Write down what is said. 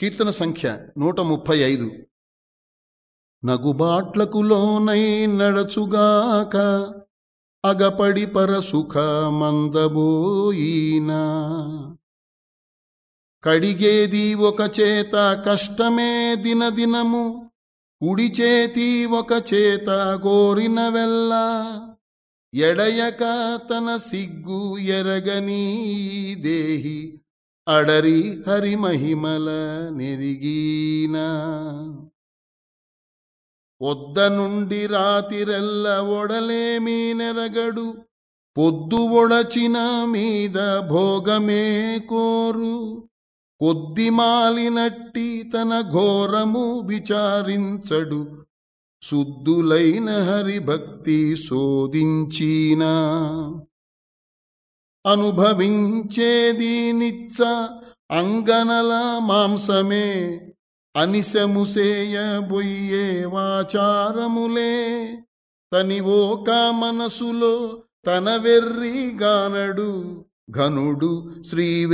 కీర్తన సంఖ్య నూట ముప్పై ఐదు నగుబాట్లకు లోనై నడచుగాక అగపడి పరసుఖ మందబోయినా. కడిగేది ఒక చేత కష్టమే దినదినము కుడి చేతి ఒక చేత గోరిన వెళ్ళ ఎడయక తన సిగ్గు ఎరగనీ దేహి అడరి హరి మహిమల నెరిగీనా. ఒద్ద నుండి రాతిరెల్ల ఒడలేమీ నెరగడు పొద్దు ఒడచిన మీద భోగమే కోరు. కొద్ది మాలినట్టి తన ఘోరము విచారించడు శుద్ధులైన హరిభక్తి శోధించినా. అనుభవించేది నిచ్చ అంగనల మాంసమే. అనిశముసేయబొయ్యే వాచారములే. తనివోక మనసులో తన వెర్రిగానడు ఘనుడు శ్రీ